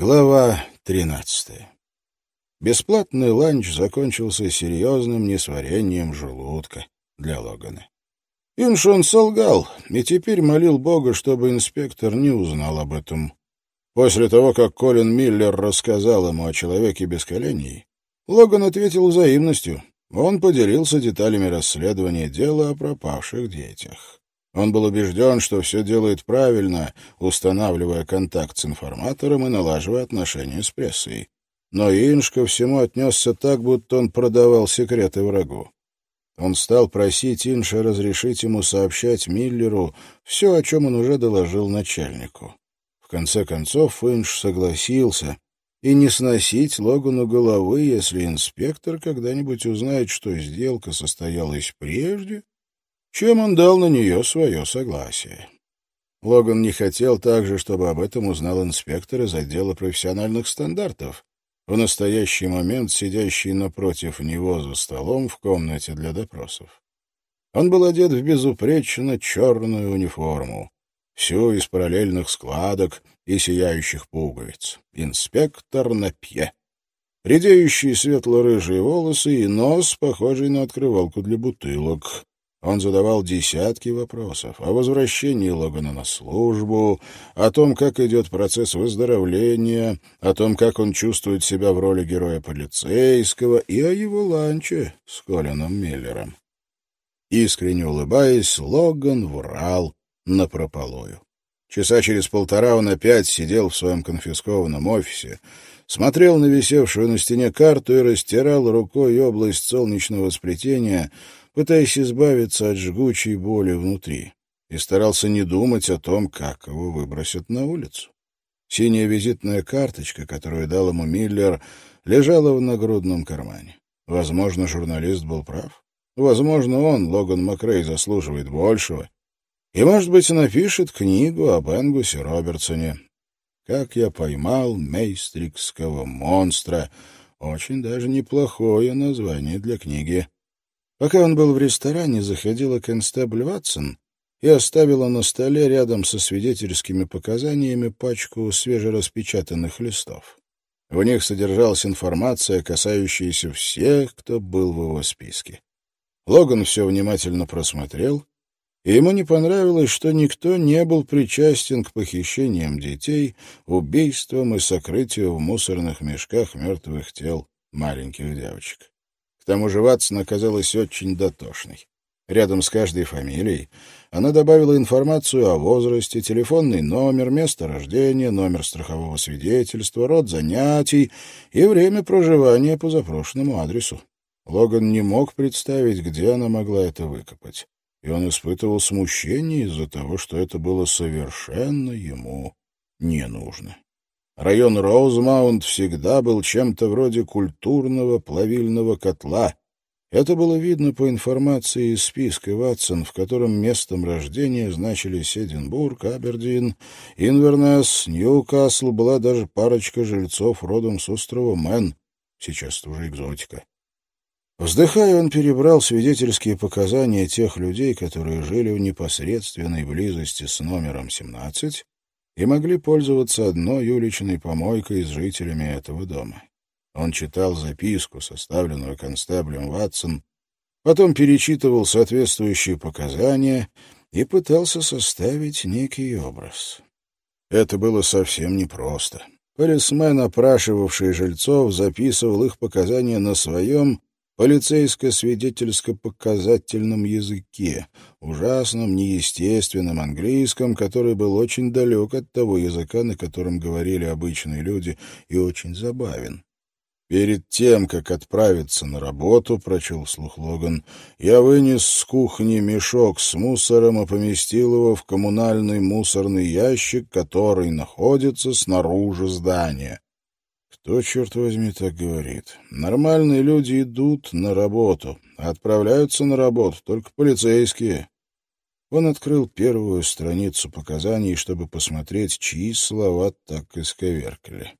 Глава 13. Бесплатный ланч закончился серьезным несварением желудка для Логана. Иншон солгал и теперь молил Бога, чтобы инспектор не узнал об этом. После того, как Колин Миллер рассказал ему о человеке без коленей, Логан ответил взаимностью. Он поделился деталями расследования дела о пропавших детях. Он был убежден, что все делает правильно, устанавливая контакт с информатором и налаживая отношения с прессой. Но Инш ко всему отнесся так, будто он продавал секреты врагу. Он стал просить Инша разрешить ему сообщать Миллеру все, о чем он уже доложил начальнику. В конце концов Инш согласился и не сносить Логану головы, если инспектор когда-нибудь узнает, что сделка состоялась прежде, чем он дал на нее свое согласие. Логан не хотел также, чтобы об этом узнал инспектор из отдела профессиональных стандартов, в настоящий момент сидящий напротив него за столом в комнате для допросов. Он был одет в безупречно черную униформу, всю из параллельных складок и сияющих пуговиц. Инспектор на пье. Редеющие светло-рыжие волосы и нос, похожий на открывалку для бутылок. Он задавал десятки вопросов о возвращении Логана на службу, о том, как идет процесс выздоровления, о том, как он чувствует себя в роли героя полицейского и о его ланче с Колином Миллером. Искренне улыбаясь, Логан врал напропалую. Часа через полтора он опять сидел в своем конфискованном офисе, смотрел на висевшую на стене карту и растирал рукой область солнечного сплетения, пытаясь избавиться от жгучей боли внутри, и старался не думать о том, как его выбросят на улицу. Синяя визитная карточка, которую дал ему Миллер, лежала в нагрудном кармане. Возможно, журналист был прав. Возможно, он, Логан Макрей, заслуживает большего. И, может быть, напишет книгу об Энгусе Робертсоне. «Как я поймал мейстрикского монстра». Очень даже неплохое название для книги. Пока он был в ресторане, заходила констебль Ватсон и оставила на столе рядом со свидетельскими показаниями пачку свежераспечатанных листов. В них содержалась информация, касающаяся всех, кто был в его списке. Логан все внимательно просмотрел, и ему не понравилось, что никто не был причастен к похищениям детей, убийствам и сокрытию в мусорных мешках мертвых тел маленьких девочек тому же Ватсон оказалась очень дотошной. Рядом с каждой фамилией она добавила информацию о возрасте, телефонный номер, место рождения, номер страхового свидетельства, род занятий и время проживания по запрошенному адресу. Логан не мог представить, где она могла это выкопать, и он испытывал смущение из-за того, что это было совершенно ему не нужно. Район Роузмаунт всегда был чем-то вроде культурного плавильного котла. Это было видно по информации из списка Ватсон, в котором местом рождения значились Эдинбург, Абердин, Инвернес, Ньюкасл, была даже парочка жильцов родом с острова Мэн. Сейчас это уже экзотика. Вздыхая, он перебрал свидетельские показания тех людей, которые жили в непосредственной близости с номером 17, и могли пользоваться одной уличной помойкой с жителями этого дома. Он читал записку, составленную констеблем Ватсон, потом перечитывал соответствующие показания и пытался составить некий образ. Это было совсем непросто. Полисмен, опрашивавший жильцов, записывал их показания на своем полицейско-свидетельско-показательном языке, ужасном, неестественном английском, который был очень далек от того языка, на котором говорили обычные люди, и очень забавен. «Перед тем, как отправиться на работу, — прочел слух Логан, — я вынес с кухни мешок с мусором и поместил его в коммунальный мусорный ящик, который находится снаружи здания. Кто, черт возьми, так говорит? Нормальные люди идут на работу, отправляются на работу только полицейские. Он открыл первую страницу показаний, чтобы посмотреть, чьи слова так исковеркали.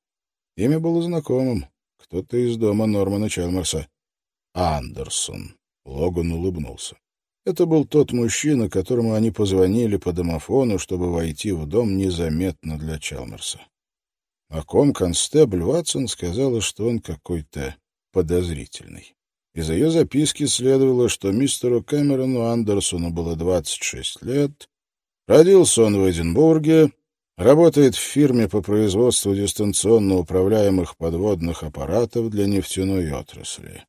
Имя было знакомым. Кто-то из дома Нормана Чалмерса. Андерсон. Логан улыбнулся. Это был тот мужчина, которому они позвонили по домофону, чтобы войти в дом незаметно для Чалмерса. О ком констебль Ватсон сказала, что он какой-то подозрительный. Из ее записки следовало, что мистеру Кэмерону Андерсону было 26 лет, родился он в Эдинбурге, работает в фирме по производству дистанционно управляемых подводных аппаратов для нефтяной отрасли.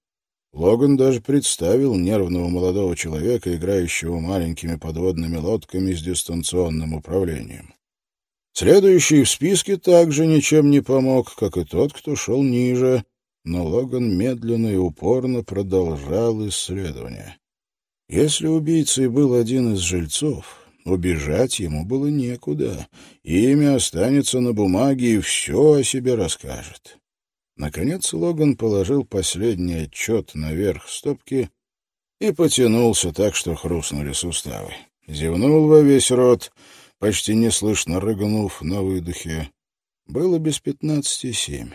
Логан даже представил нервного молодого человека, играющего маленькими подводными лодками с дистанционным управлением. Следующий в списке также ничем не помог, как и тот, кто шел ниже, но Логан медленно и упорно продолжал исследование. Если убийцей был один из жильцов, убежать ему было некуда. Имя останется на бумаге и все о себе расскажет. Наконец Логан положил последний отчет наверх стопки и потянулся так, что хрустнули суставы. Зевнул во весь рот — почти неслышно рыгнув на выдохе. Было без пятнадцати семь.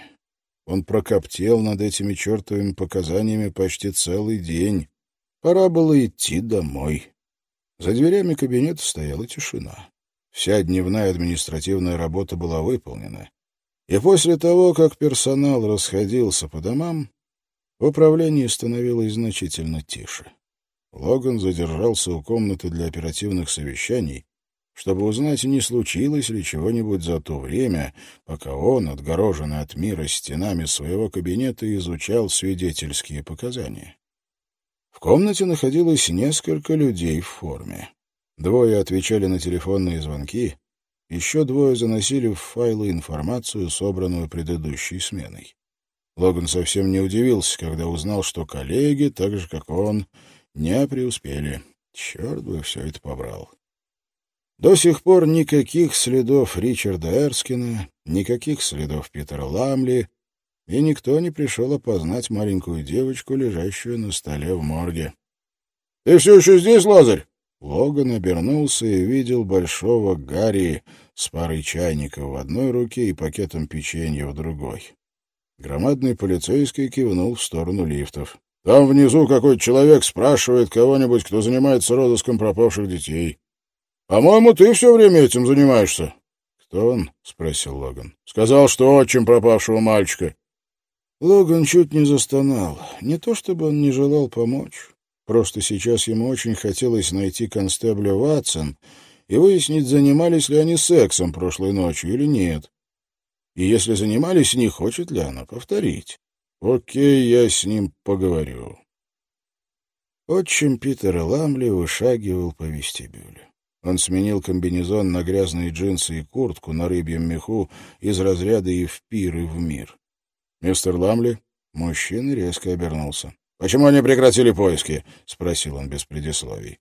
Он прокоптел над этими чертовыми показаниями почти целый день. Пора было идти домой. За дверями кабинета стояла тишина. Вся дневная административная работа была выполнена. И после того, как персонал расходился по домам, в управлении становилось значительно тише. Логан задержался у комнаты для оперативных совещаний, чтобы узнать, не случилось ли чего-нибудь за то время, пока он, отгороженный от мира стенами своего кабинета, изучал свидетельские показания. В комнате находилось несколько людей в форме. Двое отвечали на телефонные звонки, еще двое заносили в файлы информацию, собранную предыдущей сменой. Логан совсем не удивился, когда узнал, что коллеги, так же как он, не преуспели. Черт бы все это побрал. До сих пор никаких следов Ричарда Эрскина, никаких следов Питера Ламли, и никто не пришел опознать маленькую девочку, лежащую на столе в морге. — Ты все еще здесь, Лазарь? Логан обернулся и видел большого Гарри с парой чайников в одной руке и пакетом печенья в другой. Громадный полицейский кивнул в сторону лифтов. — Там внизу какой-то человек спрашивает кого-нибудь, кто занимается розыском пропавших детей. По-моему, ты все время этим занимаешься. — Кто он? — спросил Логан. — Сказал, что отчим пропавшего мальчика. Логан чуть не застонал. Не то чтобы он не желал помочь. Просто сейчас ему очень хотелось найти констебля Ватсон и выяснить, занимались ли они сексом прошлой ночью или нет. И если занимались, не хочет ли она повторить. Окей, я с ним поговорю. Отчим Питера Ламли вышагивал по вестибюлю. Он сменил комбинезон на грязные джинсы и куртку на рыбьем меху из разряда и в пир, и в мир. «Мистер Ламли?» Мужчина резко обернулся. «Почему они прекратили поиски?» — спросил он без предисловий.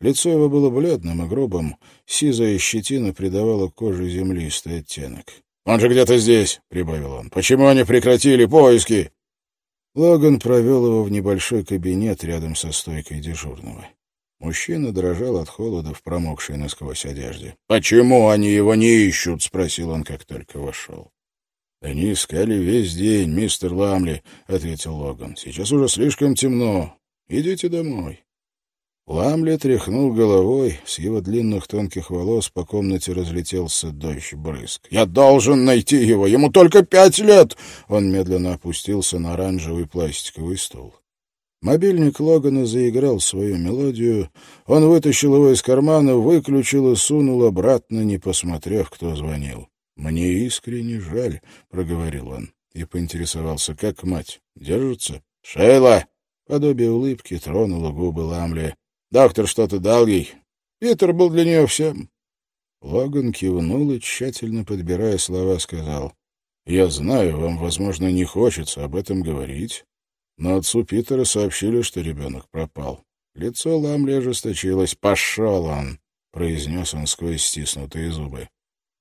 Лицо его было бледным и грубым, сизая щетина придавала коже землистый оттенок. «Он же где-то здесь!» — прибавил он. «Почему они прекратили поиски?» Логан провел его в небольшой кабинет рядом со стойкой дежурного. Мужчина дрожал от холода в промокшей насквозь одежде. «Почему они его не ищут?» — спросил он, как только вошел. «Они искали весь день, мистер Ламли», — ответил Логан. «Сейчас уже слишком темно. Идите домой». Ламли тряхнул головой, с его длинных тонких волос по комнате разлетелся дождь брызг. «Я должен найти его! Ему только пять лет!» Он медленно опустился на оранжевый пластиковый стул. Мобильник Логана заиграл свою мелодию. Он вытащил его из кармана, выключил и сунул обратно, не посмотрев, кто звонил. «Мне искренне жаль», — проговорил он и поинтересовался, как мать. «Держится?» «Шейла!» — подобие улыбки тронуло губы Ламли. «Доктор что-то дал ей. Питер был для нее всем». Логан кивнул и, тщательно подбирая слова, сказал. «Я знаю, вам, возможно, не хочется об этом говорить, но отцу Питера сообщили, что ребенок пропал. Лицо Ламли ожесточилось. «Пошел он!» — произнес он сквозь стиснутые зубы.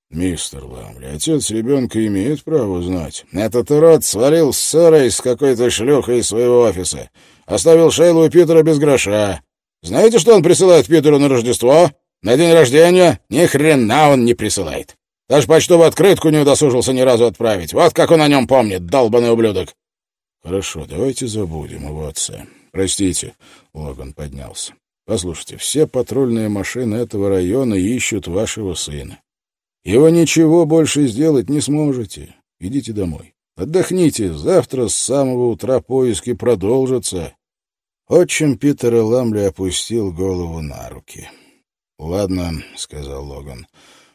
«Мистер Ламли, отец ребенка имеет право знать. Этот урод свалил с ссорой с какой-то шлюхой из своего офиса. Оставил Шейлу и Питера без гроша. Знаете, что он присылает Питеру на Рождество? На день рождения? Ни хрена он не присылает. Даже почтовую открытку не удосужился ни разу отправить. Вот как он о нем помнит, долбанный ублюдок. Хорошо, давайте забудем его отца. Простите, Логан поднялся. Послушайте, все патрульные машины этого района ищут вашего сына. Его ничего больше сделать не сможете. Идите домой. Отдохните, завтра с самого утра поиски продолжатся. Отчим Питера Ламли опустил голову на руки. «Ладно», — сказал Логан.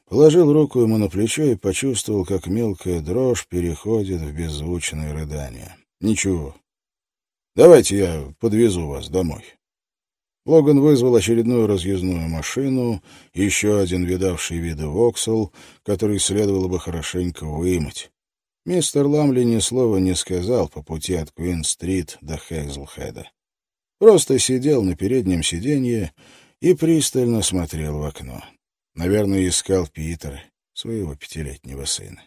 Положил руку ему на плечо и почувствовал, как мелкая дрожь переходит в беззвучное рыдание. «Ничего. Давайте я подвезу вас домой». Логан вызвал очередную разъездную машину, еще один видавший виды воксел, который следовало бы хорошенько вымыть. Мистер Ламли ни слова не сказал по пути от Квин-стрит до Хейзлхеда. Просто сидел на переднем сиденье и пристально смотрел в окно. Наверное, искал Питера, своего пятилетнего сына.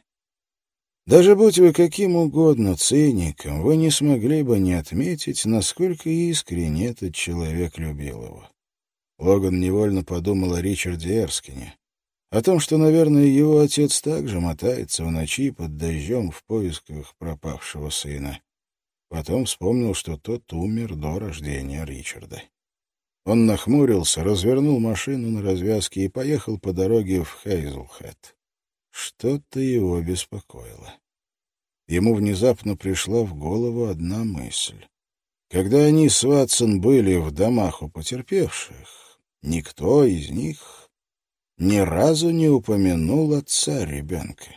Даже будь вы каким угодно циником, вы не смогли бы не отметить, насколько искренне этот человек любил его. Логан невольно подумал о Ричарде Эрскине, о том, что, наверное, его отец также мотается в ночи под дождем в поисках пропавшего сына. Потом вспомнил, что тот умер до рождения Ричарда. Он нахмурился, развернул машину на развязке и поехал по дороге в Хейзлхэт. Что-то его беспокоило. Ему внезапно пришла в голову одна мысль. Когда они с Ватсон были в домах у потерпевших, никто из них ни разу не упомянул отца ребенка.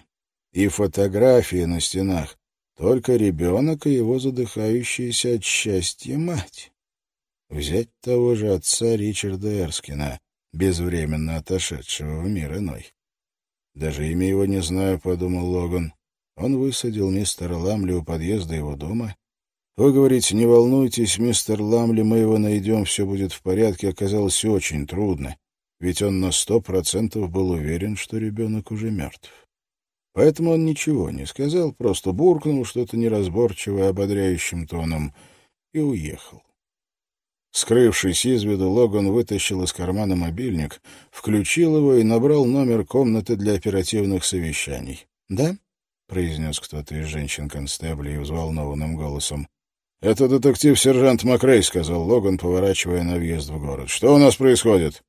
И фотографии на стенах — только ребенок и его задыхающаяся от счастья мать. Взять того же отца Ричарда Эрскина, безвременно отошедшего в мир иной. Даже имя его не знаю, — подумал Логан. Он высадил мистера Ламли у подъезда его дома. Вы говорите, не волнуйтесь, мистер Ламли, мы его найдем, все будет в порядке, оказалось очень трудно, ведь он на сто процентов был уверен, что ребенок уже мертв. Поэтому он ничего не сказал, просто буркнул что-то неразборчивое ободряющим тоном и уехал. Скрывшись из виду, Логан вытащил из кармана мобильник, включил его и набрал номер комнаты для оперативных совещаний. «Да?» — произнес кто-то из женщин-констеблей взволнованным голосом. «Это детектив-сержант Макрей», — сказал Логан, поворачивая на въезд в город. «Что у нас происходит?»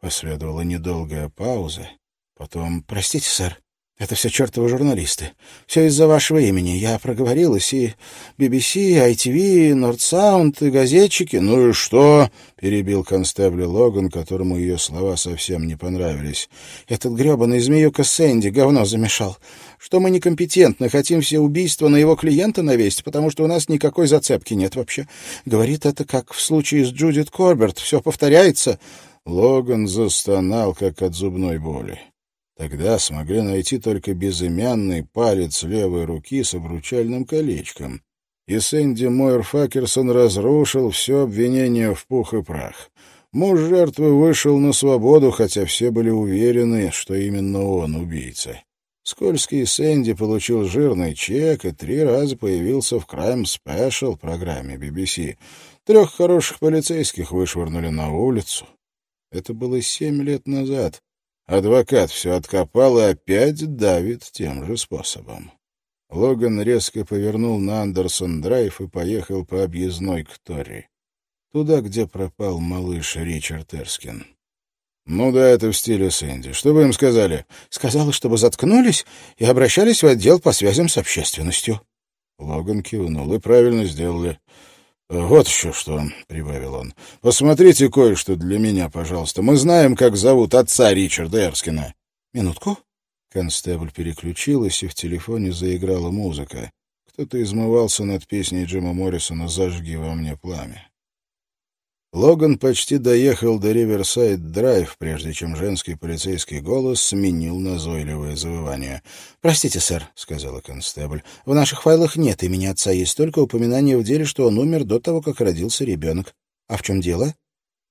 Последовала недолгая пауза. Потом «Простите, сэр, это все чертовы журналисты. Все из-за вашего имени. Я проговорилась, и BBC, ITV, Нордсаунд, и газетчики. Ну и что? — перебил констебль Логан, которому ее слова совсем не понравились. Этот гребаный змеюка Сэнди говно замешал. Что мы некомпетентны, хотим все убийства на его клиента навесить, потому что у нас никакой зацепки нет вообще. Говорит это, как в случае с Джудит Корберт. Все повторяется. Логан застонал, как от зубной боли. Тогда смогли найти только безымянный палец левой руки с обручальным колечком. И Сэнди Мойер Факерсон разрушил все обвинение в пух и прах. Муж жертвы вышел на свободу, хотя все были уверены, что именно он убийца. Скользкий Сэнди получил жирный чек и три раза появился в Crime Special программе BBC. Трех хороших полицейских вышвырнули на улицу. Это было семь лет назад, Адвокат все откопал и опять давит тем же способом. Логан резко повернул на Андерсон-драйв и поехал по объездной к Тори. Туда, где пропал малыш Ричард Эрскин. «Ну да, это в стиле Сэнди. Что вы им сказали?» «Сказала, чтобы заткнулись и обращались в отдел по связям с общественностью». Логан кивнул. «И правильно сделали. «Вот еще что», — прибавил он. «Посмотрите кое-что для меня, пожалуйста. Мы знаем, как зовут отца Ричарда Эрскина». «Минутку». Констебль переключилась, и в телефоне заиграла музыка. Кто-то измывался над песней Джима Моррисона «Зажги во мне пламя». Логан почти доехал до Риверсайд-драйв, прежде чем женский полицейский голос сменил назойливое завывание. «Простите, сэр», — сказала констебль, — «в наших файлах нет имени отца, есть только упоминание в деле, что он умер до того, как родился ребенок. А в чем дело?»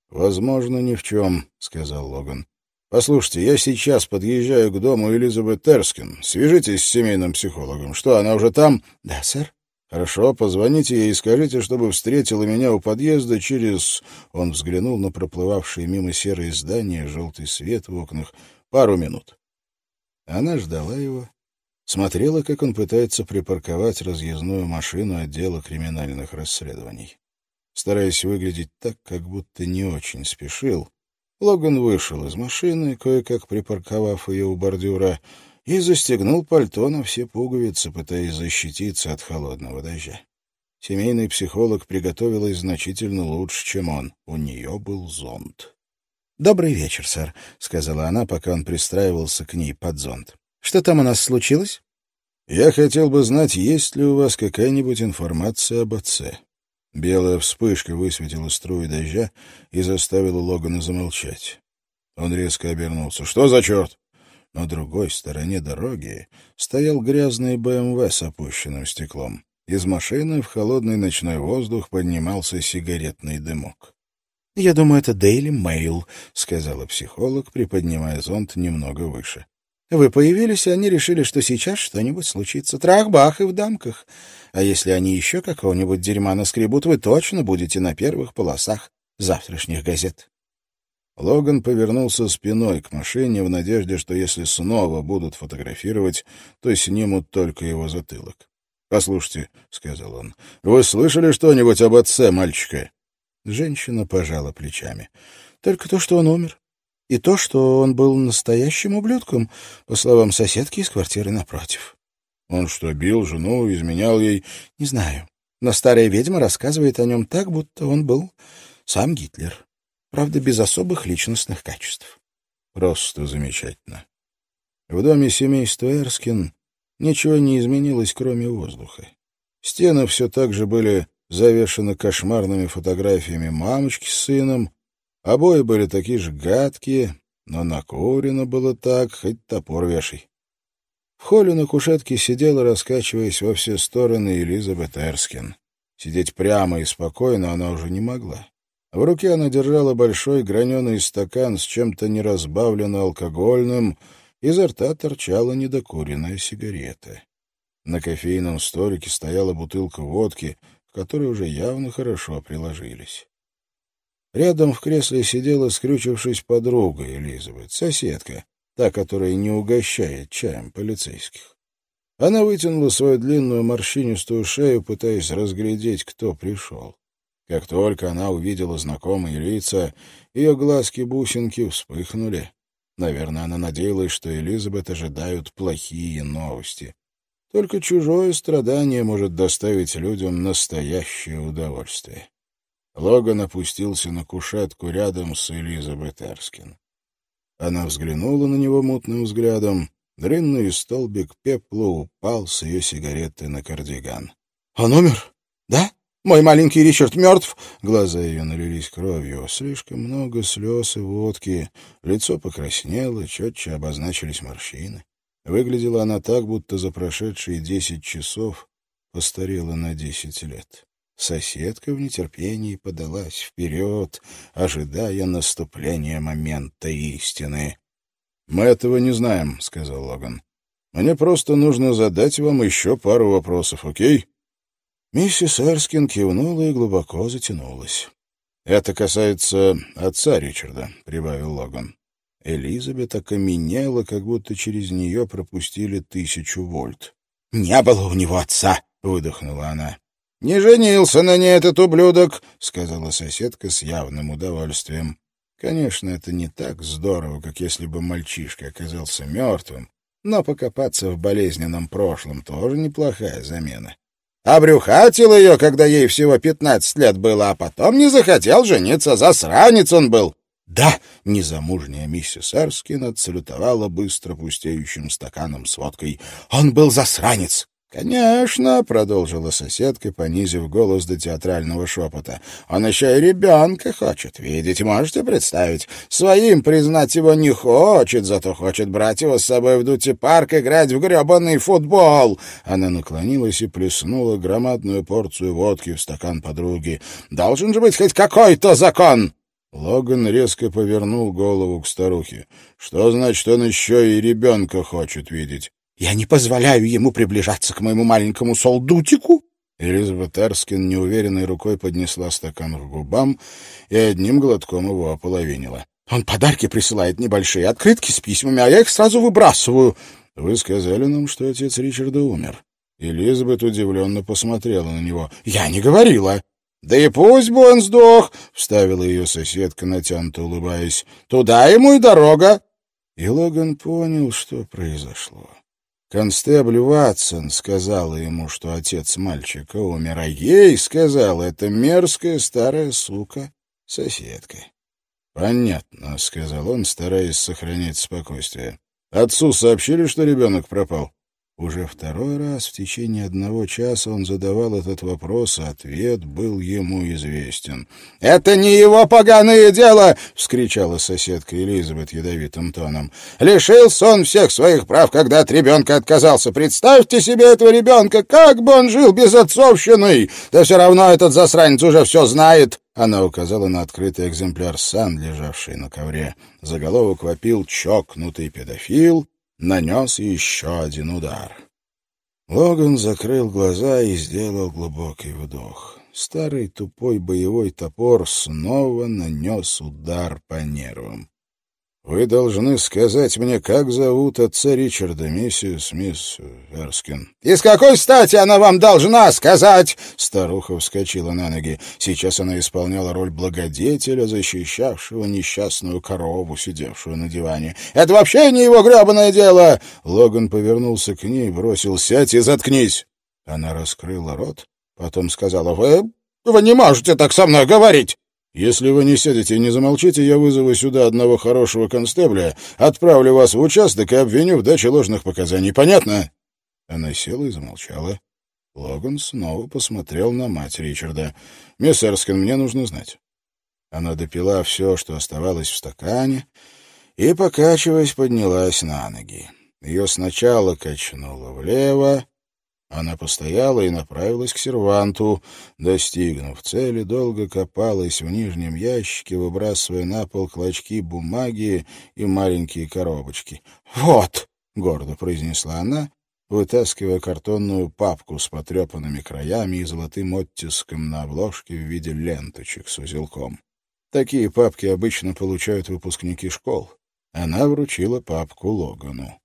«Возможно, ни в чем», — сказал Логан. «Послушайте, я сейчас подъезжаю к дому Элизабет Терскин. Свяжитесь с семейным психологом. Что, она уже там?» «Да, сэр». «Хорошо, позвоните ей и скажите, чтобы встретила меня у подъезда через...» Он взглянул на проплывавшие мимо серые здания, желтый свет в окнах. «Пару минут». Она ждала его, смотрела, как он пытается припарковать разъездную машину отдела криминальных расследований. Стараясь выглядеть так, как будто не очень спешил, Логан вышел из машины, кое-как припарковав ее у бордюра, и застегнул пальто на все пуговицы, пытаясь защититься от холодного дождя. Семейный психолог приготовилась значительно лучше, чем он. У нее был зонт. «Добрый вечер, сэр», — сказала она, пока он пристраивался к ней под зонт. «Что там у нас случилось?» «Я хотел бы знать, есть ли у вас какая-нибудь информация об отце». Белая вспышка высветила струи дождя и заставила Логана замолчать. Он резко обернулся. «Что за черт?» На другой стороне дороги стоял грязный БМВ с опущенным стеклом. Из машины в холодный ночной воздух поднимался сигаретный дымок. «Я думаю, это Daily Mail», — сказала психолог, приподнимая зонт немного выше. «Вы появились, и они решили, что сейчас что-нибудь случится. Трах-бах и в дамках. А если они еще какого-нибудь дерьма наскребут, вы точно будете на первых полосах завтрашних газет». Логан повернулся спиной к машине в надежде, что если снова будут фотографировать, то снимут только его затылок. «Послушайте», — сказал он, — «вы слышали что-нибудь об отце мальчика?» Женщина пожала плечами. «Только то, что он умер. И то, что он был настоящим ублюдком, по словам соседки из квартиры напротив». «Он что, бил жену, изменял ей?» «Не знаю. Но старая ведьма рассказывает о нем так, будто он был сам Гитлер. Правда, без особых личностных качеств». «Просто замечательно». В доме семейства Эрскин Ничего не изменилось, кроме воздуха. Стены все так же были завешаны кошмарными фотографиями мамочки с сыном, обои были такие же гадкие, но накурено было так, хоть топор вешай. В холле на кушетке сидела, раскачиваясь во все стороны, Элизабет Эрскин. Сидеть прямо и спокойно она уже не могла. В руке она держала большой граненый стакан с чем-то неразбавленно алкогольным, Изо рта торчала недокуренная сигарета. На кофейном столике стояла бутылка водки, к которой уже явно хорошо приложились. Рядом в кресле сидела, скрючившись, подруга Элизабет, соседка, та, которая не угощает чаем полицейских. Она вытянула свою длинную морщинистую шею, пытаясь разглядеть, кто пришел. Как только она увидела знакомые лица, ее глазки-бусинки вспыхнули. Наверное, она надеялась, что Элизабет ожидают плохие новости. Только чужое страдание может доставить людям настоящее удовольствие. Логан опустился на кушетку рядом с Элизабет Эрскин. Она взглянула на него мутным взглядом. Длинный столбик пепла упал с ее сигареты на кардиган. — Он умер? Да? Мой маленький Ричард мертв!» Глаза ее налились кровью. Слишком много слез и водки. Лицо покраснело, четче обозначились морщины. Выглядела она так, будто за прошедшие десять часов постарела на десять лет. Соседка в нетерпении подалась вперед, ожидая наступления момента истины. «Мы этого не знаем», — сказал Логан. «Мне просто нужно задать вам еще пару вопросов, окей?» Миссис Эрскин кивнула и глубоко затянулась. «Это касается отца Ричарда», — прибавил Логан. Элизабет окаменела, как будто через нее пропустили тысячу вольт. «Не было у него отца!» — выдохнула она. «Не женился на ней этот ублюдок», — сказала соседка с явным удовольствием. Конечно, это не так здорово, как если бы мальчишка оказался мертвым, но покопаться в болезненном прошлом тоже неплохая замена. Обрюхатил ее, когда ей всего пятнадцать лет было, а потом не захотел жениться. Засранец он был. Да, незамужняя миссис Эрскин отсалютовала быстро пустеющим стаканом с водкой. Он был засранец. «Конечно», — продолжила соседка, понизив голос до театрального шепота. «Он еще и ребенка хочет видеть, можете представить? Своим признать его не хочет, зато хочет брать его с собой в Дути-парк играть в гребаный футбол». Она наклонилась и плеснула громадную порцию водки в стакан подруги. «Должен же быть хоть какой-то закон!» Логан резко повернул голову к старухе. «Что значит, он еще и ребенка хочет видеть?» Я не позволяю ему приближаться к моему маленькому солдутику. Элизабет Эрскин неуверенной рукой поднесла стакан к губам и одним глотком его ополовинила. Он подарки присылает небольшие открытки с письмами, а я их сразу выбрасываю. Вы сказали нам, что отец Ричарда умер. Элизабет удивленно посмотрела на него. Я не говорила. «Да и пусть бы он сдох!» — вставила ее соседка, натянуто улыбаясь. «Туда ему и дорога!» И Логан понял, что произошло. Констебль Ватсон сказала ему, что отец мальчика умер, а ей сказала эта мерзкая старая сука, соседка. «Понятно», — сказал он, стараясь сохранять спокойствие. «Отцу сообщили, что ребенок пропал?» Уже второй раз в течение одного часа он задавал этот вопрос, а ответ был ему известен. «Это не его поганое дело!» — вскричала соседка Элизабет ядовитым тоном. «Лишился он всех своих прав, когда от ребенка отказался. Представьте себе этого ребенка! Как бы он жил без отцовщины! Да все равно этот засранец уже все знает!» Она указала на открытый экземпляр сан, лежавший на ковре. Заголовок вопил «Чокнутый педофил», нанес еще один удар. Логан закрыл глаза и сделал глубокий вдох. Старый тупой боевой топор снова нанес удар по нервам. «Вы должны сказать мне, как зовут отца Ричарда, миссис мисс Эрскин». «Из какой стати она вам должна сказать?» Старуха вскочила на ноги. Сейчас она исполняла роль благодетеля, защищавшего несчастную корову, сидевшую на диване. «Это вообще не его гребаное дело!» Логан повернулся к ней, бросил «Сядь и заткнись!» Она раскрыла рот, потом сказала «Вы... вы не можете так со мной говорить!» Если вы не сядете и не замолчите, я вызову сюда одного хорошего констебля, отправлю вас в участок и обвиню в даче ложных показаний. Понятно?» Она села и замолчала. Логан снова посмотрел на мать Ричарда. «Мисс Эрскин, мне нужно знать». Она допила все, что оставалось в стакане, и, покачиваясь, поднялась на ноги. Ее сначала качнуло влево, она постояла и направилась к серванту. Достигнув цели, долго копалась в нижнем ящике, выбрасывая на пол клочки бумаги и маленькие коробочки. «Вот!» — гордо произнесла она, вытаскивая картонную папку с потрепанными краями и золотым оттиском на обложке в виде ленточек с узелком. Такие папки обычно получают выпускники школ. Она вручила папку Логану.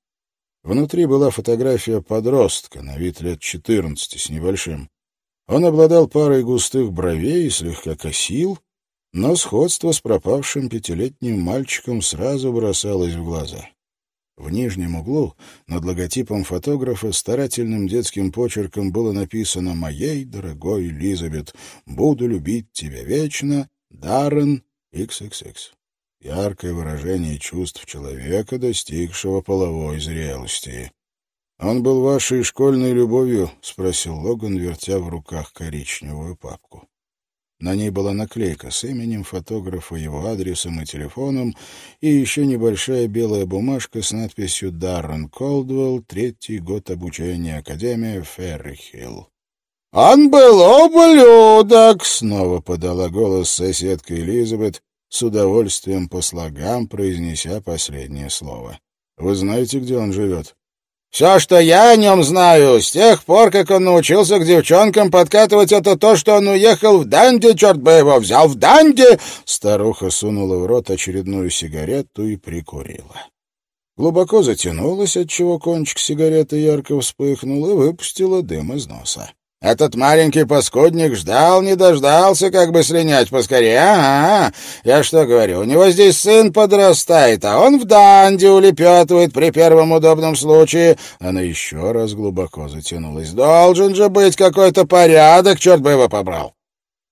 Внутри была фотография подростка, на вид лет четырнадцати с небольшим. Он обладал парой густых бровей и слегка косил, но сходство с пропавшим пятилетним мальчиком сразу бросалось в глаза. В нижнем углу над логотипом фотографа старательным детским почерком было написано «Моей дорогой Элизабет, буду любить тебя вечно, Даррен XXX» яркое выражение чувств человека, достигшего половой зрелости. «Он был вашей школьной любовью?» — спросил Логан, вертя в руках коричневую папку. На ней была наклейка с именем фотографа, его адресом и телефоном, и еще небольшая белая бумажка с надписью «Даррен Колдвелл, третий год обучения Академия Феррихилл». «Он был ублюдок!» — снова подала голос соседка Элизабет, с удовольствием по слогам произнеся последнее слово. «Вы знаете, где он живет?» «Все, что я о нем знаю, с тех пор, как он научился к девчонкам подкатывать, это то, что он уехал в Данди, черт бы его взял, в Данди!» Старуха сунула в рот очередную сигарету и прикурила. Глубоко затянулась, отчего кончик сигареты ярко вспыхнул и выпустила дым из носа. Этот маленький паскудник ждал, не дождался, как бы слинять поскорее. Ага, я что говорю, у него здесь сын подрастает, а он в данде улепетывает при первом удобном случае. Она еще раз глубоко затянулась. Должен же быть какой-то порядок, черт бы его побрал.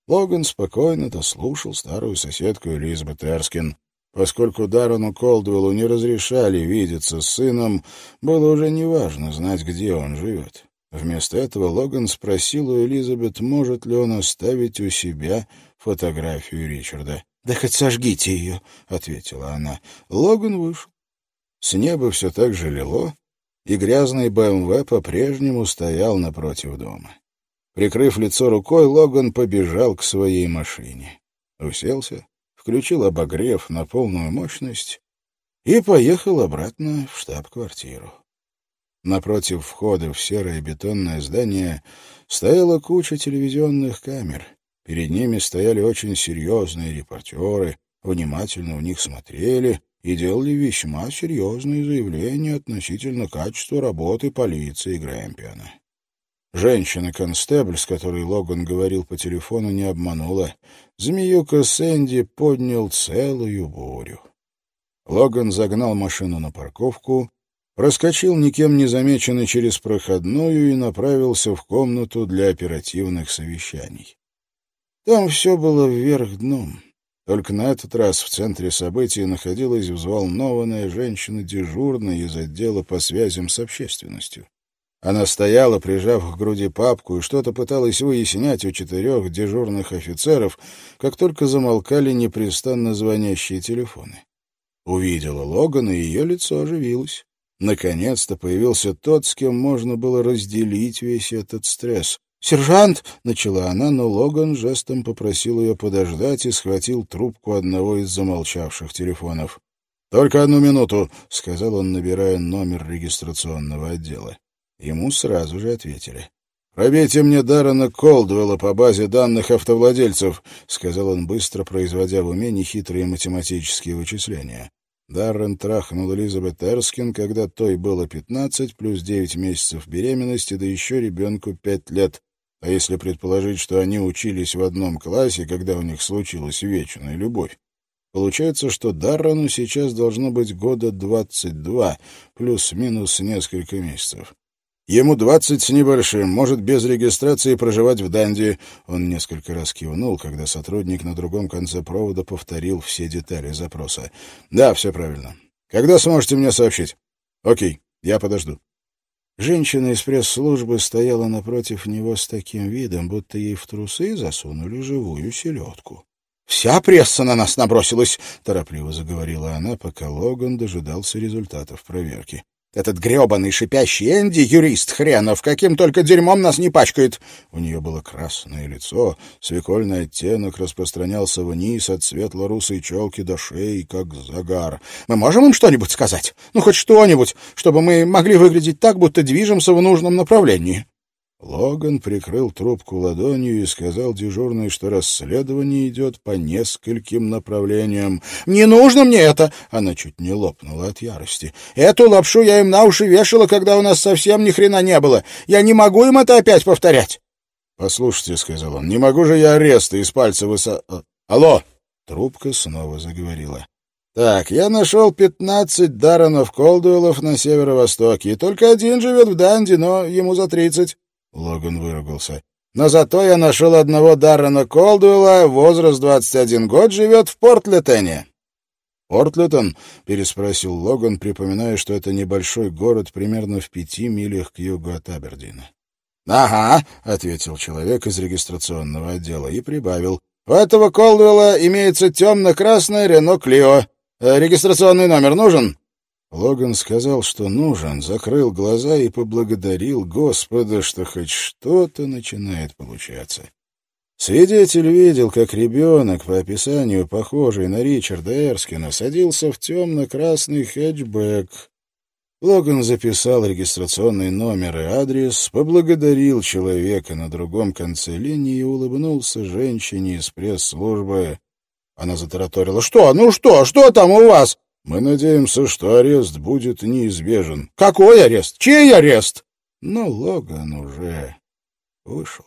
Логан спокойно дослушал старую соседку Элизабет Эрскин. Поскольку Даррену Колдуэллу не разрешали видеться с сыном, было уже неважно знать, где он живет. Вместо этого Логан спросил у Элизабет, может ли он оставить у себя фотографию Ричарда. «Да хоть сожгите ее», — ответила она. Логан вышел. С неба все так же лило, и грязный БМВ по-прежнему стоял напротив дома. Прикрыв лицо рукой, Логан побежал к своей машине. Уселся, включил обогрев на полную мощность и поехал обратно в штаб-квартиру. Напротив входа в серое бетонное здание стояла куча телевизионных камер. Перед ними стояли очень серьезные репортеры, внимательно в них смотрели и делали весьма серьезные заявления относительно качества работы полиции Грэмпиона. Женщина-констебль, с которой Логан говорил по телефону, не обманула. Змеюка Сэнди поднял целую бурю. Логан загнал машину на парковку проскочил никем не замеченный через проходную и направился в комнату для оперативных совещаний. Там все было вверх дном. Только на этот раз в центре событий находилась взволнованная женщина дежурная из отдела по связям с общественностью. Она стояла, прижав к груди папку, и что-то пыталась выяснять у четырех дежурных офицеров, как только замолкали непрестанно звонящие телефоны. Увидела Логана, и ее лицо оживилось. Наконец-то появился тот, с кем можно было разделить весь этот стресс. «Сержант!» — начала она, но Логан жестом попросил ее подождать и схватил трубку одного из замолчавших телефонов. «Только одну минуту», — сказал он, набирая номер регистрационного отдела. Ему сразу же ответили. «Пробейте мне Даррена Колдуэлла по базе данных автовладельцев», — сказал он, быстро производя в уме нехитрые математические вычисления. Даррен трахнул Элизабет Эрскин, когда той было пятнадцать, плюс девять месяцев беременности, да еще ребенку пять лет. А если предположить, что они учились в одном классе, когда у них случилась вечная любовь, получается, что Даррену сейчас должно быть года двадцать два, плюс-минус несколько месяцев. Ему двадцать с небольшим, может без регистрации проживать в Данди. Он несколько раз кивнул, когда сотрудник на другом конце провода повторил все детали запроса. Да, все правильно. Когда сможете мне сообщить? Окей, я подожду. Женщина из пресс-службы стояла напротив него с таким видом, будто ей в трусы засунули живую селедку. «Вся пресса на нас набросилась!» — торопливо заговорила она, пока Логан дожидался результатов проверки. Этот гребаный шипящий Энди, юрист хренов, каким только дерьмом нас не пачкает. У нее было красное лицо, свекольный оттенок распространялся вниз от светло-русой челки до шеи, как загар. Мы можем им что-нибудь сказать? Ну, хоть что-нибудь, чтобы мы могли выглядеть так, будто движемся в нужном направлении. Логан прикрыл трубку ладонью и сказал дежурной, что расследование идет по нескольким направлениям. «Не нужно мне это!» — она чуть не лопнула от ярости. «Эту лапшу я им на уши вешала, когда у нас совсем ни хрена не было. Я не могу им это опять повторять!» «Послушайте», — сказал он, — «не могу же я аресты из пальца высо...» э, «Алло!» — трубка снова заговорила. «Так, я нашел пятнадцать Дарренов Колдуэллов на северо-востоке, только один живет в Данди, но ему за тридцать». Логан выругался. «Но зато я нашел одного Даррена Колдуэлла, возраст 21 год, живет в Портлетене». «Портлетон?» — переспросил Логан, припоминая, что это небольшой город примерно в пяти милях к югу от Абердина. «Ага», — ответил человек из регистрационного отдела и прибавил. «У этого Колдуэлла имеется темно-красное Рено Клио. Э, регистрационный номер нужен?» Логан сказал, что нужен, закрыл глаза и поблагодарил Господа, что хоть что-то начинает получаться. Свидетель видел, как ребенок, по описанию похожий на Ричарда Эрскина, садился в темно-красный хэтчбэк. Логан записал регистрационный номер и адрес, поблагодарил человека на другом конце линии и улыбнулся женщине из пресс-службы. Она затараторила. «Что? Ну что? Что там у вас?» Мы надеемся, что арест будет неизбежен. Какой арест? Чей арест? Но Логан уже вышел.